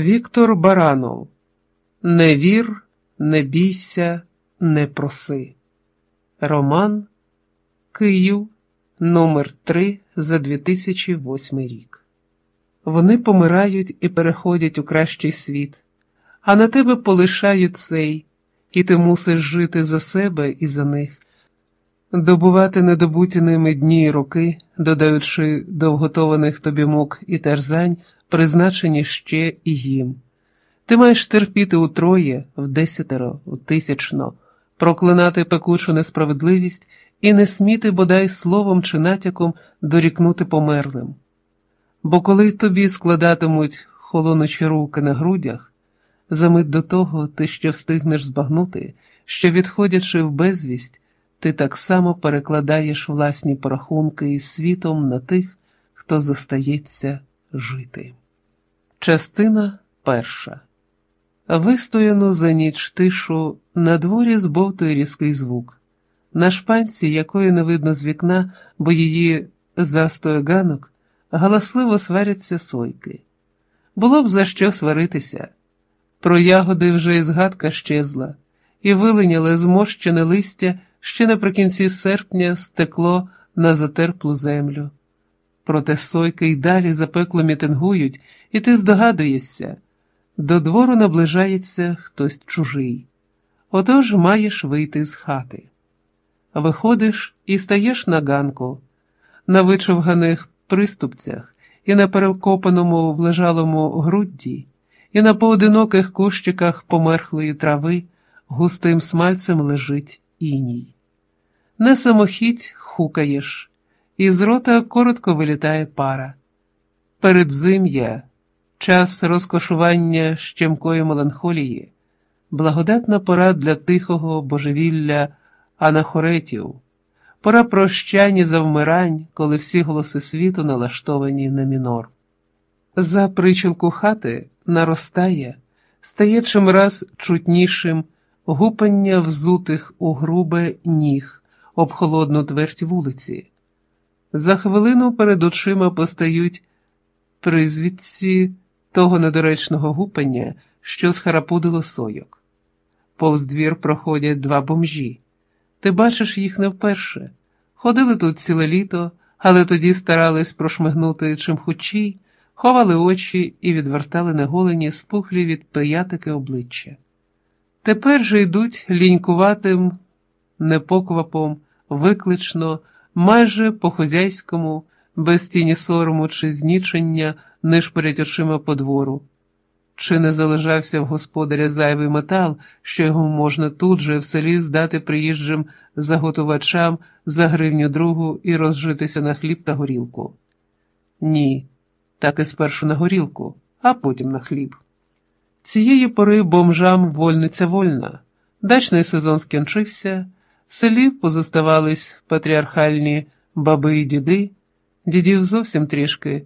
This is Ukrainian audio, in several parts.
Віктор Баранов Не вір, не бійся, не проси. Роман Київ номер 3 за 2008 рік. Вони помирають і переходять у кращий світ, а на тебе полишають цей, і ти мусиш жити за себе і за них, добувати недобуті ними дні й роки, додаючи до вготованих тобі мук і терзань, призначені ще і їм. Ти маєш терпіти утроє, в десятеро, в тисячно, проклинати пекучу несправедливість і не сміти бодай словом чи натяком дорікнути померлим. Бо коли тобі складатимуть холоночі руки на грудях, за мить до того ти ще встигнеш збагнути, що, відходячи в безвість, ти так само перекладаєш власні порахунки із світом на тих, хто зостається жити. Частина перша. Вистояну за ніч тишу, на дворі збовтує різкий звук. На шпанці, якої не видно з вікна, бо її застою ганок, галасливо сваряться сойки. Було б за що сваритися. Про ягоди вже і згадка щезла, і вилиняли зморщене листя ще наприкінці серпня стекло на затерплу землю. Проте сойки й далі запекло мітингують, і ти здогадуєшся, до двору наближається хтось чужий. Отож маєш вийти з хати. Виходиш і стаєш на ганку, на вичовганих приступцях, і на перекопаному влежалому грудді, і на поодиноких кущиках померхлої трави густим смальцем лежить іній. Не самохідь хукаєш, і з рота коротко вилітає пара. Передзим'я, час розкошування щемкої меланхолії, благодатна пора для тихого божевілля анахоретів, пора прощання завмирань, коли всі голоси світу налаштовані на мінор. За причілку хати наростає, стає чимраз чутнішим гупання взутих у грубе ніг об холодну твердь вулиці. За хвилину перед очима постають призвідці того недоречного гупання, що схарапудило сойок. Повз двір проходять два бомжі. Ти бачиш їх не вперше. Ходили тут ціле літо, але тоді старались прошмигнути чим хучій, ховали очі і відвертали неголені спухлі від пиятики обличчя. Тепер же йдуть лінькуватим непоквапом, виклично, майже по-хозяйському, без тіні сорому чи знічення, нишпорять очима по двору. Чи не залежався в господаря зайвий метал, що його можна тут же в селі здати приїжджим заготувачам за гривню другу і розжитися на хліб та горілку? Ні, так і спершу на горілку, а потім на хліб. Цієї пори бомжам вольниця вольна, дачний сезон скінчився, в селі позоставались патріархальні баби і діди, дідів зовсім трішки.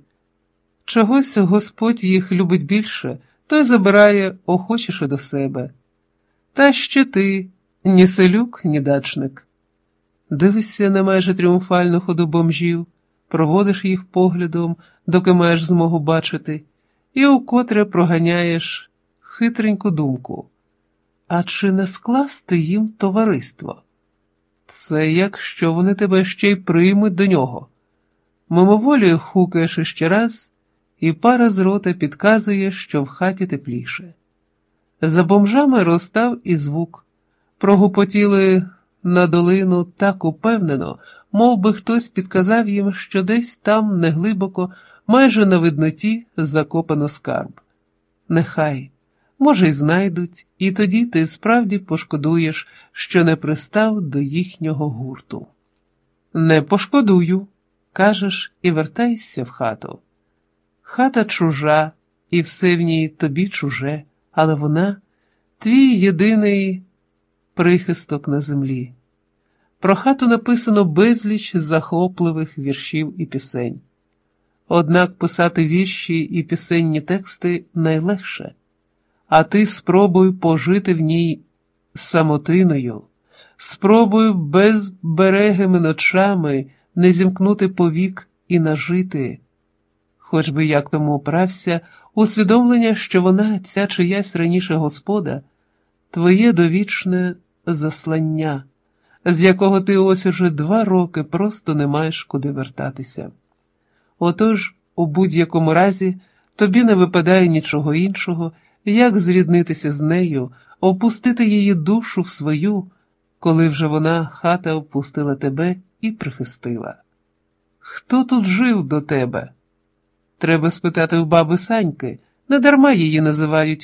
Чогось Господь їх любить більше, той забирає охочіше до себе. Та ще ти, ні селюк, ні дачник. Дивишся на майже тріумфальну ходу бомжів, проводиш їх поглядом, доки маєш змогу бачити, і укотре проганяєш хитреньку думку. А чи не скласти їм товариство? Це якщо вони тебе ще й приймуть до нього. Мимоволі хукаєш іще раз, і пара з рота підказує, що в хаті тепліше. За бомжами розстав і звук. Прогупотіли на долину так упевнено, мов би хтось підказав їм, що десь там неглибоко, майже на видноті, закопано скарб. Нехай може, й знайдуть, і тоді ти справді пошкодуєш, що не пристав до їхнього гурту. Не пошкодую, кажеш і вертайся в хату. Хата чужа, і все в ній тобі чуже, але вона твій єдиний прихисток на землі. Про хату написано безліч захопливих віршів і пісень. Однак писати вірші і пісенні тексти найлегше а ти спробуй пожити в ній самотиною, спробуй безберегими ночами не зімкнути повік і нажити. хоч би як тому оправся, усвідомлення, що вона, ця чиясь раніше господа, твоє довічне заслання, з якого ти ось уже два роки просто не маєш куди вертатися. Отож, у будь-якому разі, тобі не випадає нічого іншого, як зріднитися з нею, опустити її душу в свою, коли вже вона хата опустила тебе і прихистила. Хто тут жив до тебе? Треба спитати в баби Саньки, недарма її називають